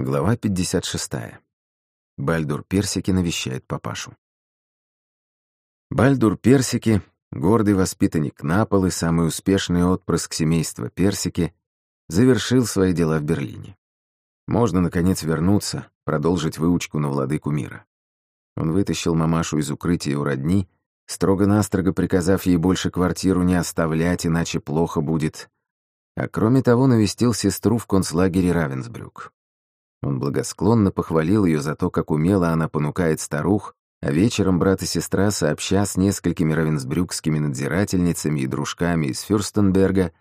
Глава 56. Бальдур Персики навещает папашу. Бальдур Персики, гордый воспитанник Наполы, самый успешный отпрыск семейства Персики, завершил свои дела в Берлине. Можно, наконец, вернуться, продолжить выучку на владыку мира. Он вытащил мамашу из укрытия у родни, строго-настрого приказав ей больше квартиру не оставлять, иначе плохо будет, а кроме того навестил сестру в концлагере Равенсбрюк. Он благосклонно похвалил ее за то, как умело она понукает старух, а вечером брат и сестра, сообща с несколькими равенсбрюкскими надзирательницами и дружками из Фюрстенберга,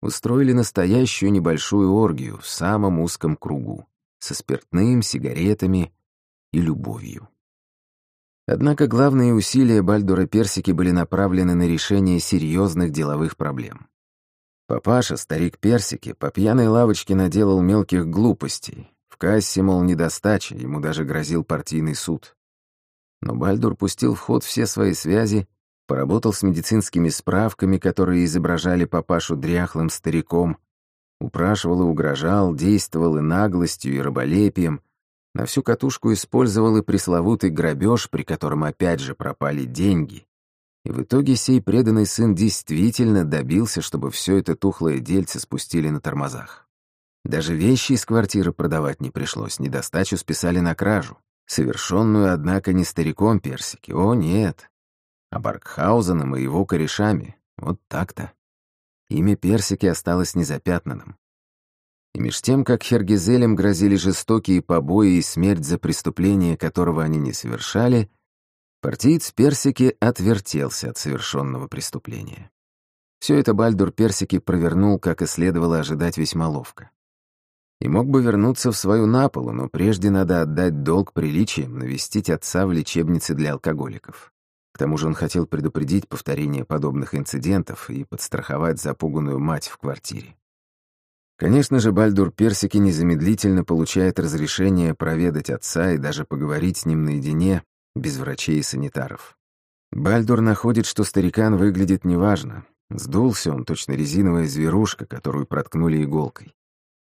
устроили настоящую небольшую оргию в самом узком кругу, со спиртным, сигаретами и любовью. Однако главные усилия Бальдура Персики были направлены на решение серьезных деловых проблем. Папаша, старик Персики, по пьяной лавочке наделал мелких глупостей, кассе, мол, недостача, ему даже грозил партийный суд. Но Бальдур пустил в ход все свои связи, поработал с медицинскими справками, которые изображали папашу дряхлым стариком, упрашивал и угрожал, действовал и наглостью, и раболепием, на всю катушку использовал и пресловутый грабеж, при котором опять же пропали деньги. И в итоге сей преданный сын действительно добился, чтобы все это тухлое дельце спустили на тормозах. Даже вещи из квартиры продавать не пришлось, недостачу списали на кражу, совершенную, однако, не стариком Персики, о нет, а Баркхаузеном и его корешами, вот так-то. Имя Персики осталось незапятнанным. И меж тем, как Хергизелем грозили жестокие побои и смерть за преступление, которого они не совершали, партиец Персики отвертелся от совершенного преступления. Все это Бальдур Персики провернул, как и следовало ожидать, весьма ловко и мог бы вернуться в свою Наполу, но прежде надо отдать долг приличиям, навестить отца в лечебнице для алкоголиков. К тому же он хотел предупредить повторение подобных инцидентов и подстраховать запуганную мать в квартире. Конечно же, Бальдур Персики незамедлительно получает разрешение проведать отца и даже поговорить с ним наедине, без врачей и санитаров. Бальдур находит, что старикан выглядит неважно. Сдулся он, точно резиновая зверушка, которую проткнули иголкой.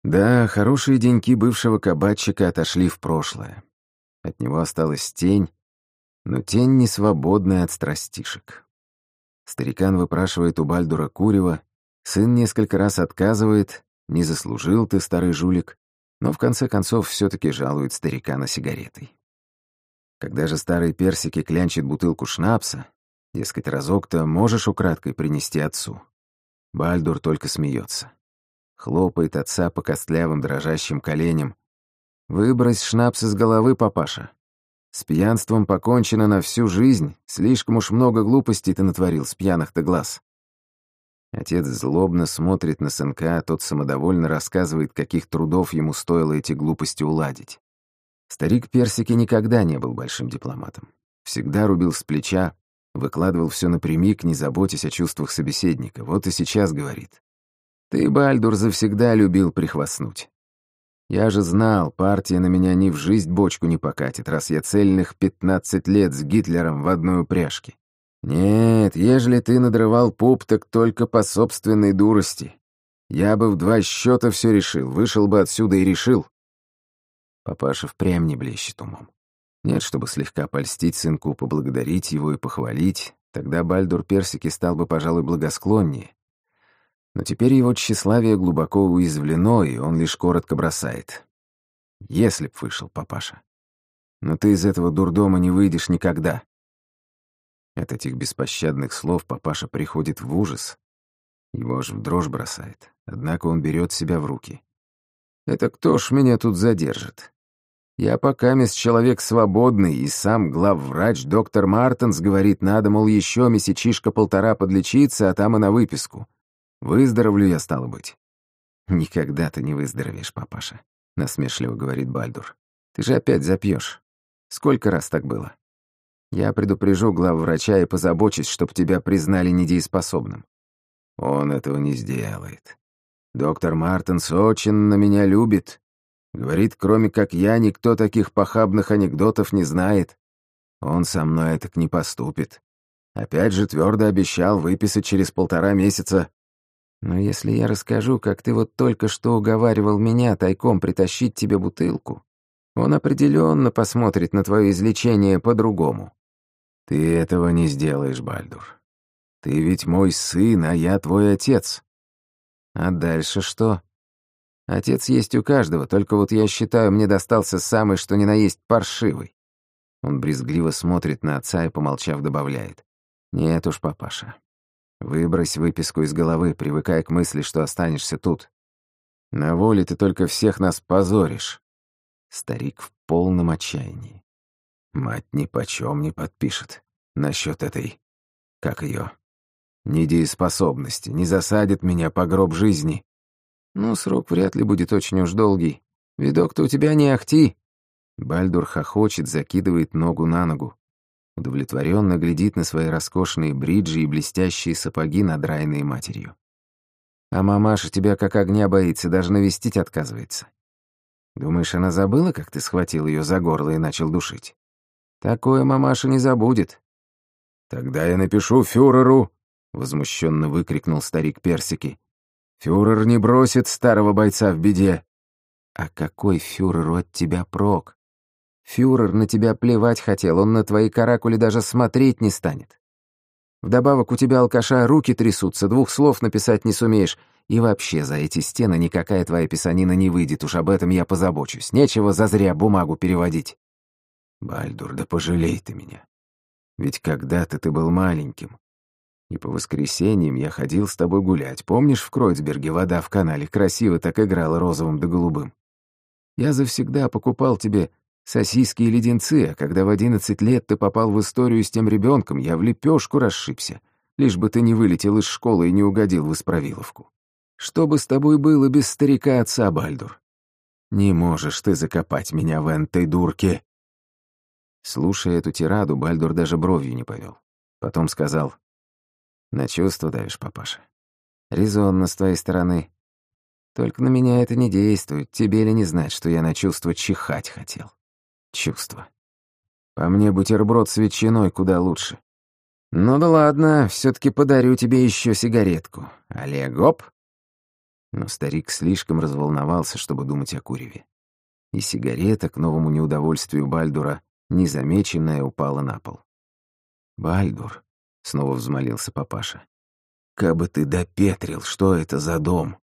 Да, хорошие деньки бывшего кабачика отошли в прошлое. От него осталась тень, но тень не свободная от страстишек. Старикан выпрашивает у Бальдура курева, сын несколько раз отказывает, не заслужил ты, старый жулик, но в конце концов все таки жалует старикана сигаретой. Когда же старый персики клянчит бутылку шнапса, дескать, разок-то можешь украдкой принести отцу, Бальдур только смеется хлопает отца по костлявым дрожащим коленям. «Выбрось шнапс из головы, папаша. С пьянством покончено на всю жизнь, слишком уж много глупостей ты натворил с пьяных-то глаз». Отец злобно смотрит на сынка, а тот самодовольно рассказывает, каких трудов ему стоило эти глупости уладить. Старик Персики никогда не был большим дипломатом. Всегда рубил с плеча, выкладывал все напрямик, не заботясь о чувствах собеседника. Вот и сейчас говорит. Ты, Бальдур, завсегда любил прихвастнуть. Я же знал, партия на меня ни в жизнь бочку не покатит, раз я цельных пятнадцать лет с Гитлером в одной упряжке. Нет, ежели ты надрывал пуп, так только по собственной дурости. Я бы в два счета все решил, вышел бы отсюда и решил. Папаша впрямь не блещет умом. Нет, чтобы слегка польстить сынку, поблагодарить его и похвалить, тогда Бальдур Персики стал бы, пожалуй, благосклоннее. Но теперь его тщеславие глубоко уязвлено, и он лишь коротко бросает. Если б вышел, папаша. Но ты из этого дурдома не выйдешь никогда. От этих беспощадных слов папаша приходит в ужас. Его аж в дрожь бросает. Однако он берет себя в руки. Это кто ж меня тут задержит? Я пока мест человек свободный, и сам главврач доктор Мартенс говорит, надо, мол, еще месячишка-полтора подлечиться, а там и на выписку. Выздоровлю я, стало быть. Никогда ты не выздоровеешь, папаша, насмешливо говорит Бальдур. Ты же опять запьешь. Сколько раз так было? Я предупрежу главврача и позабочусь, чтоб тебя признали недееспособным. Он этого не сделает. Доктор Мартинс очень на меня любит. Говорит, кроме как я, никто таких похабных анекдотов не знает. Он со мной так не поступит. Опять же твердо обещал выписать через полтора месяца Но если я расскажу, как ты вот только что уговаривал меня тайком притащить тебе бутылку, он определенно посмотрит на твое излечение по-другому. Ты этого не сделаешь, Бальдур. Ты ведь мой сын, а я твой отец. А дальше что? Отец есть у каждого, только вот я считаю, мне достался самый что ни на есть паршивый. Он брезгливо смотрит на отца и, помолчав, добавляет. Нет уж, папаша. Выбрось выписку из головы, привыкай к мысли, что останешься тут. На воле ты только всех нас позоришь. Старик в полном отчаянии. Мать ни почем не подпишет насчет этой... Как ее? Недееспособности. Не засадит меня по гроб жизни. Ну, срок вряд ли будет очень уж долгий. Видок-то у тебя не ахти. Бальдур хохочет, закидывает ногу на ногу. Удовлетворенно глядит на свои роскошные бриджи и блестящие сапоги, надраенные матерью. А мамаша тебя как огня боится, даже навестить отказывается. Думаешь, она забыла, как ты схватил ее за горло и начал душить? Такое мамаша не забудет. Тогда я напишу фюреру, возмущенно выкрикнул старик Персики. Фюрер не бросит старого бойца в беде. А какой фюреру от тебя прок? Фюрер на тебя плевать хотел, он на твои каракули даже смотреть не станет. Вдобавок у тебя, алкаша, руки трясутся, двух слов написать не сумеешь, и вообще за эти стены никакая твоя писанина не выйдет, уж об этом я позабочусь. Нечего зазря бумагу переводить. Бальдур, да пожалей ты меня. Ведь когда-то ты был маленьким. И по воскресеньям я ходил с тобой гулять. Помнишь, в Кройцберге вода в канале красиво так играла розовым да голубым? Я завсегда покупал тебе сосиски и леденцы, а когда в одиннадцать лет ты попал в историю с тем ребенком, я в лепешку расшибся, лишь бы ты не вылетел из школы и не угодил в исправиловку. Что бы с тобой было без старика отца, Бальдур? Не можешь ты закопать меня в энтой дурке. Слушая эту тираду, Бальдур даже бровью не повел. Потом сказал, «На чувство давишь, папаша. Резонно с твоей стороны. Только на меня это не действует, тебе ли не знать, что я на чувство чихать хотел?» Чувства. По мне бутерброд с ветчиной куда лучше. Ну да ладно, все таки подарю тебе еще сигаретку. Олег, оп. Но старик слишком разволновался, чтобы думать о куреве. И сигарета, к новому неудовольствию Бальдура, незамеченная, упала на пол. «Бальдур», — снова взмолился папаша, — «кабы ты допетрил, что это за дом?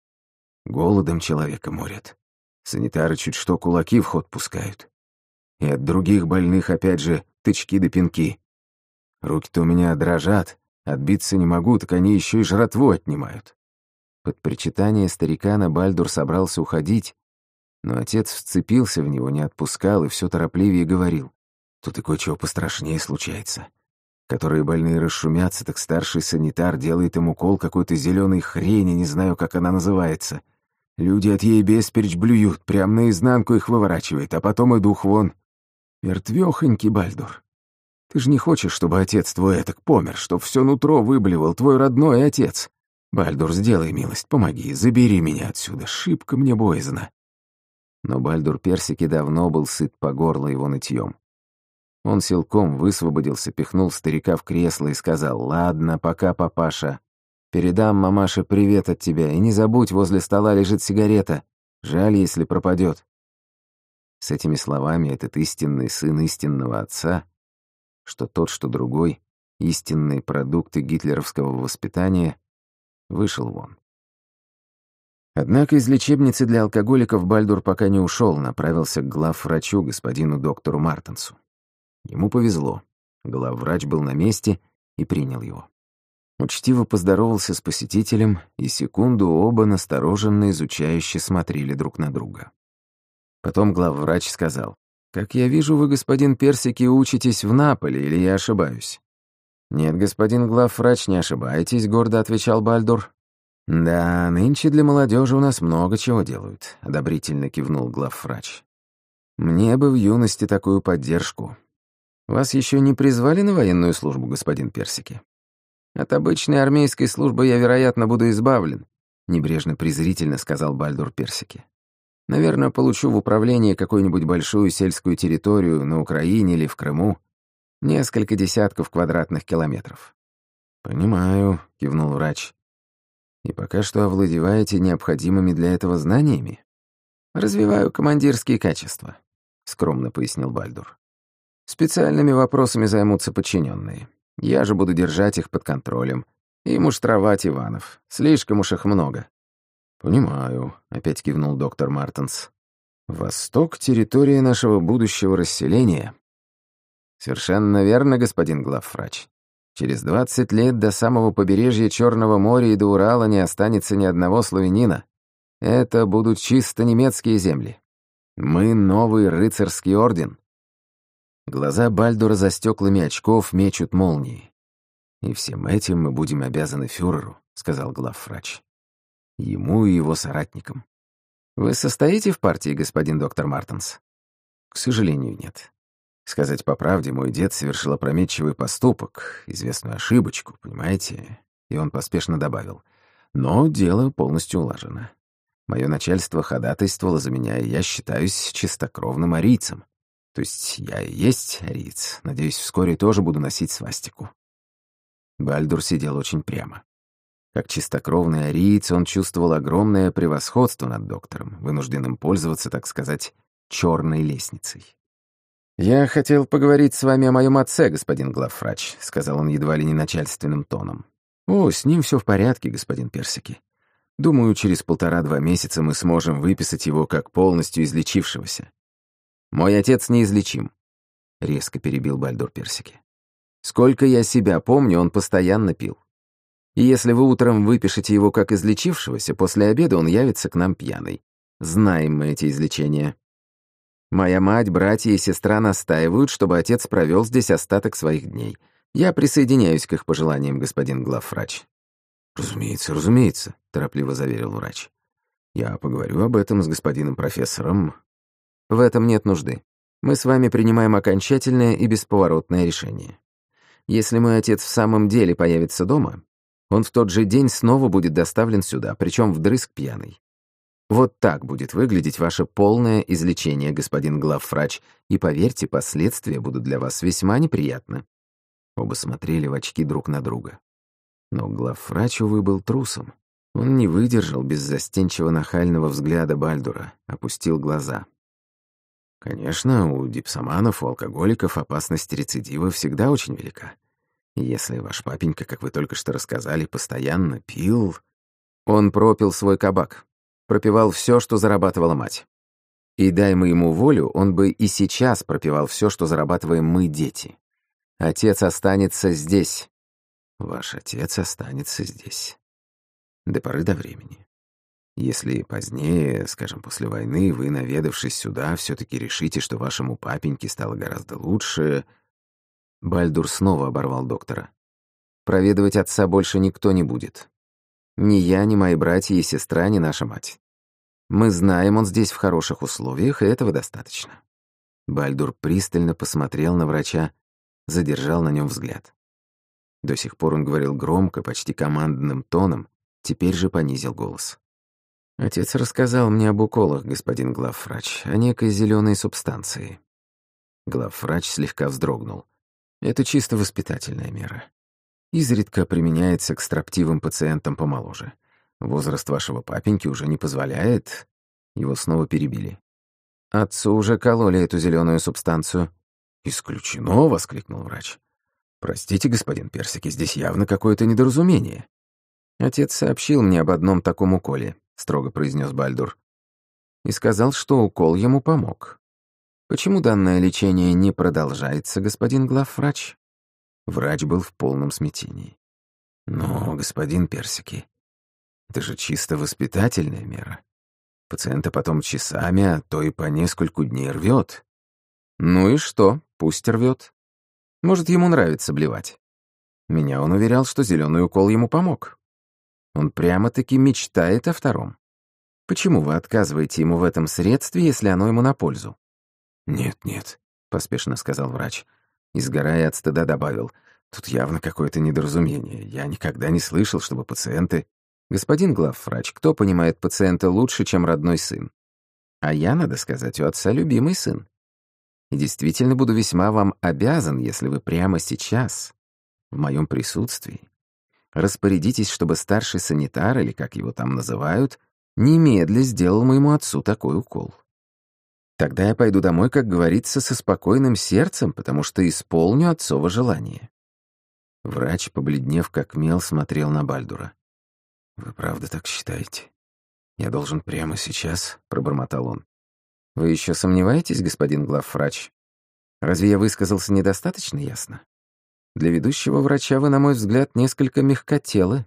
Голодом человека морят. Санитары чуть что кулаки в ход пускают. И от других больных, опять же, тычки да пинки. Руки-то у меня дрожат, отбиться не могу, так они еще и жратву отнимают. Под причитание старикана Бальдур собрался уходить, но отец вцепился в него, не отпускал и все торопливее говорил. Тут и кое-чего пострашнее случается. Которые больные расшумятся, так старший санитар делает им укол какой-то зеленой хрени, не знаю, как она называется. Люди от ей бесперечь блюют, прям наизнанку их выворачивает, а потом и дух вон. Мертвёхонький Бальдур. Ты же не хочешь, чтобы отец твой этак помер, чтоб все нутро выблевал твой родной отец. Бальдур, сделай милость, помоги, забери меня отсюда, шибко мне боязно. Но Бальдур Персики давно был сыт по горло его нытьем. Он силком высвободился, пихнул старика в кресло и сказал, «Ладно, пока, папаша. Передам мамаше привет от тебя, и не забудь, возле стола лежит сигарета. Жаль, если пропадет. С этими словами этот истинный сын истинного отца, что тот, что другой, истинные продукты гитлеровского воспитания, вышел вон. Однако из лечебницы для алкоголиков Бальдур пока не ушел, направился к главврачу, господину доктору Мартенсу. Ему повезло. Главврач был на месте и принял его. Учтиво поздоровался с посетителем, и секунду оба настороженно изучающе смотрели друг на друга. Потом главврач сказал, «Как я вижу, вы, господин Персики, учитесь в Наполе, или я ошибаюсь?» «Нет, господин главврач, не ошибаетесь», — гордо отвечал Бальдур. «Да, нынче для молодежи у нас много чего делают», — одобрительно кивнул главврач. «Мне бы в юности такую поддержку. Вас еще не призвали на военную службу, господин Персики?» «От обычной армейской службы я, вероятно, буду избавлен», — небрежно-презрительно сказал Бальдур Персики. Наверное, получу в управление какую-нибудь большую сельскую территорию на Украине или в Крыму. Несколько десятков квадратных километров. «Понимаю», — кивнул врач. И пока что овладеваете необходимыми для этого знаниями? Развиваю командирские качества, скромно пояснил Бальдур. Специальными вопросами займутся подчиненные. Я же буду держать их под контролем и муштровать Иванов. Слишком уж их много. Понимаю, опять кивнул доктор Мартенс. Восток — территория нашего будущего расселения. Совершенно верно, господин главврач. Через двадцать лет до самого побережья Черного моря и до Урала не останется ни одного славянина. Это будут чисто немецкие земли. Мы — новый рыцарский орден. Глаза Бальдура за стеклами очков мечут молнии. «И всем этим мы будем обязаны фюреру», — сказал главврач. «Ему и его соратникам». «Вы состоите в партии, господин доктор Мартенс?» «К сожалению, нет. Сказать по правде, мой дед совершил опрометчивый поступок, известную ошибочку, понимаете? И он поспешно добавил. Но дело полностью улажено. Мое начальство ходатайствовало за меня, и я считаюсь чистокровным арийцем. То есть я и есть ариец. Надеюсь, вскоре тоже буду носить свастику. Бальдур сидел очень прямо. Как чистокровный ариец, он чувствовал огромное превосходство над доктором, вынужденным пользоваться, так сказать, черной лестницей. «Я хотел поговорить с вами о моем отце, господин главврач», — сказал он едва ли не начальственным тоном. «О, с ним все в порядке, господин Персики. Думаю, через полтора-два месяца мы сможем выписать его как полностью излечившегося». «Мой отец неизлечим», — резко перебил Бальдур Персики. «Сколько я себя помню, он постоянно пил. И если вы утром выпишете его как излечившегося, после обеда он явится к нам пьяный. Знаем мы эти излечения». Моя мать, братья и сестра настаивают, чтобы отец провел здесь остаток своих дней. Я присоединяюсь к их пожеланиям, господин главврач». «Разумеется, разумеется», — торопливо заверил врач. «Я поговорю об этом с господином профессором». «В этом нет нужды. Мы с вами принимаем окончательное и бесповоротное решение. Если мой отец в самом деле появится дома, он в тот же день снова будет доставлен сюда, причем вдрызг пьяный. Вот так будет выглядеть ваше полное излечение, господин главврач, и, поверьте, последствия будут для вас весьма неприятны». Оба смотрели в очки друг на друга. Но главврач, увы, был трусом. Он не выдержал беззастенчиво нахального взгляда Бальдура, опустил глаза. Конечно, у дипсоманов, у алкоголиков опасность рецидива всегда очень велика. Если ваш папенька, как вы только что рассказали, постоянно пил... Он пропил свой кабак, пропивал все, что зарабатывала мать. И дай мы ему волю, он бы и сейчас пропивал все, что зарабатываем мы, дети. Отец останется здесь. Ваш отец останется здесь. До поры до времени. Если позднее, скажем, после войны, вы, наведавшись сюда, все-таки решите, что вашему папеньке стало гораздо лучше... Бальдур снова оборвал доктора. Проведывать отца больше никто не будет. Ни я, ни мои братья и сестра, ни наша мать. Мы знаем, он здесь в хороших условиях, и этого достаточно». Бальдур пристально посмотрел на врача, задержал на нем взгляд. До сих пор он говорил громко, почти командным тоном, теперь же понизил голос. «Отец рассказал мне об уколах, господин главврач, о некой зеленой субстанции». Главврач слегка вздрогнул. «Это чисто воспитательная мера изредка применяется к строптивым пациентам помоложе. Возраст вашего папеньки уже не позволяет...» Его снова перебили. «Отцу уже кололи эту зеленую субстанцию». «Исключено!» — воскликнул врач. «Простите, господин Персики, здесь явно какое-то недоразумение». «Отец сообщил мне об одном таком уколе», — строго произнес Бальдур. «И сказал, что укол ему помог. Почему данное лечение не продолжается, господин главврач?» Врач был в полном смятении. «Но, господин Персики, это же чисто воспитательная мера. Пациента потом часами, а то и по нескольку дней рвет. Ну и что, пусть рвет. Может, ему нравится блевать. Меня он уверял, что зеленый укол ему помог. Он прямо-таки мечтает о втором. Почему вы отказываете ему в этом средстве, если оно ему на пользу? «Нет, нет», — поспешно сказал врач и, сгорая от стыда, добавил, «Тут явно какое-то недоразумение. Я никогда не слышал, чтобы пациенты...» «Господин главврач, кто понимает пациента лучше, чем родной сын?» «А я, надо сказать, у отца любимый сын. И действительно буду весьма вам обязан, если вы прямо сейчас, в моем присутствии, распорядитесь, чтобы старший санитар, или как его там называют, немедля сделал моему отцу такой укол. Тогда я пойду домой, как говорится, со спокойным сердцем, потому что исполню отцово желание». Врач, побледнев как мел, смотрел на Бальдура. «Вы правда так считаете? Я должен прямо сейчас?» — пробормотал он. «Вы еще сомневаетесь, господин главврач? Разве я высказался недостаточно ясно? Для ведущего врача вы, на мой взгляд, несколько мягкотелы.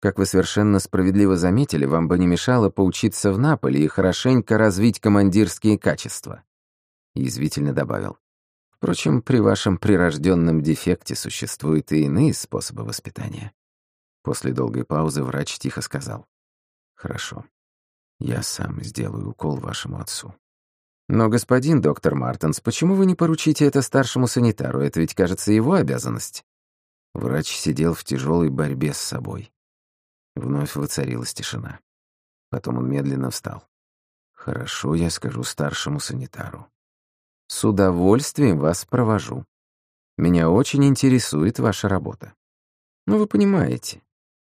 Как вы совершенно справедливо заметили, вам бы не мешало поучиться в Наполе и хорошенько развить командирские качества». Язвительно добавил. Впрочем, при вашем прирожденном дефекте существуют и иные способы воспитания. После долгой паузы врач тихо сказал. «Хорошо. Я сам сделаю укол вашему отцу». «Но, господин доктор Мартенс, почему вы не поручите это старшему санитару? Это ведь, кажется, его обязанность». Врач сидел в тяжелой борьбе с собой. Вновь воцарилась тишина. Потом он медленно встал. «Хорошо, я скажу старшему санитару. С удовольствием вас провожу. Меня очень интересует ваша работа. Ну, вы понимаете,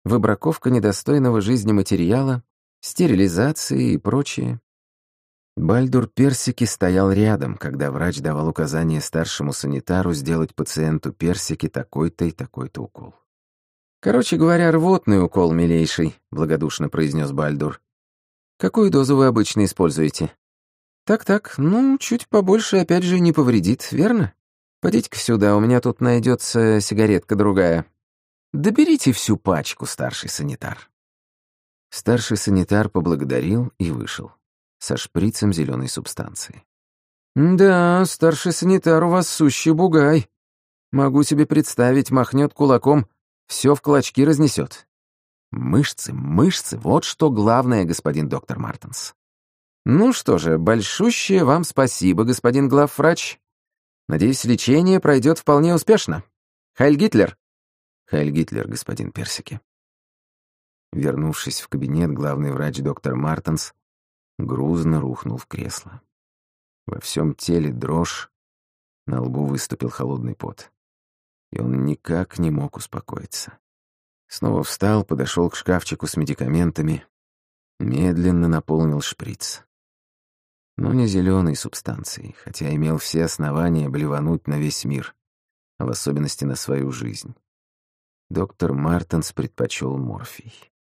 выбраковка недостойного жизни материала, стерилизация и прочее. Бальдур Персики стоял рядом, когда врач давал указание старшему санитару сделать пациенту Персики такой-то и такой-то укол. «Короче говоря, рвотный укол, милейший», — благодушно произнес Бальдур. «Какую дозу вы обычно используете?» «Так-так, ну, чуть побольше опять же не повредит, верно? Пойдите-ка сюда, у меня тут найдется сигаретка другая. Доберите всю пачку, старший санитар». Старший санитар поблагодарил и вышел, со шприцем зеленой субстанции. «Да, старший санитар у вас сущий бугай. Могу себе представить, махнет кулаком, все в клочки разнесет. Мышцы, мышцы, вот что главное, господин доктор Мартенс. Ну что же, большущее вам спасибо, господин главврач. Надеюсь, лечение пройдет вполне успешно. Хайль Гитлер. Хайль Гитлер, господин Персики. Вернувшись в кабинет, главный врач доктор Мартенс грузно рухнул в кресло. Во всем теле дрожь, на лбу выступил холодный пот. И он никак не мог успокоиться. Снова встал, подошел к шкафчику с медикаментами, медленно наполнил шприц но не зеленой субстанцией, хотя имел все основания блевануть на весь мир, а в особенности на свою жизнь. Доктор Мартенс предпочел морфий.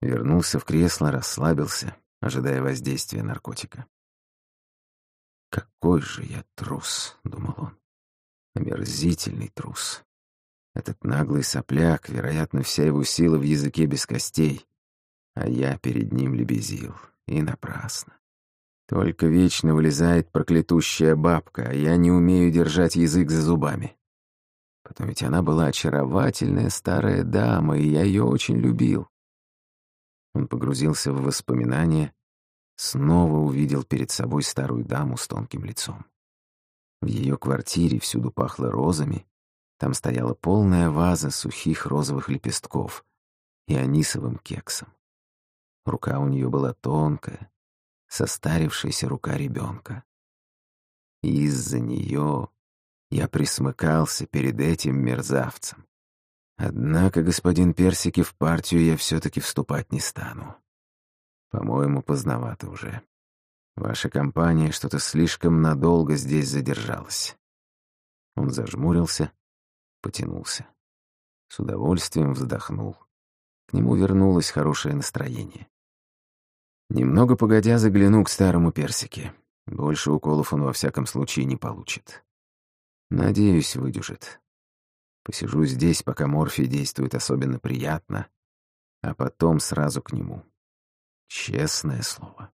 Вернулся в кресло, расслабился, ожидая воздействия наркотика. «Какой же я трус», — думал он. «Омерзительный трус. Этот наглый сопляк, вероятно, вся его сила в языке без костей, а я перед ним лебезил, и напрасно. Только вечно вылезает проклятущая бабка, а я не умею держать язык за зубами. Потом ведь она была очаровательная старая дама, и я ее очень любил. Он погрузился в воспоминания, снова увидел перед собой старую даму с тонким лицом. В ее квартире всюду пахло розами, там стояла полная ваза сухих розовых лепестков и анисовым кексом. Рука у нее была тонкая, состарившаяся рука ребенка. Из-за нее я присмыкался перед этим мерзавцем. Однако, господин Персики, в партию я все-таки вступать не стану. По-моему, поздновато уже. Ваша компания что-то слишком надолго здесь задержалась. Он зажмурился, потянулся. С удовольствием вздохнул. К нему вернулось хорошее настроение. Немного погодя загляну к старому персике. Больше уколов он во всяком случае не получит. Надеюсь, выдержит. Посижу здесь, пока морфий действует особенно приятно, а потом сразу к нему. Честное слово.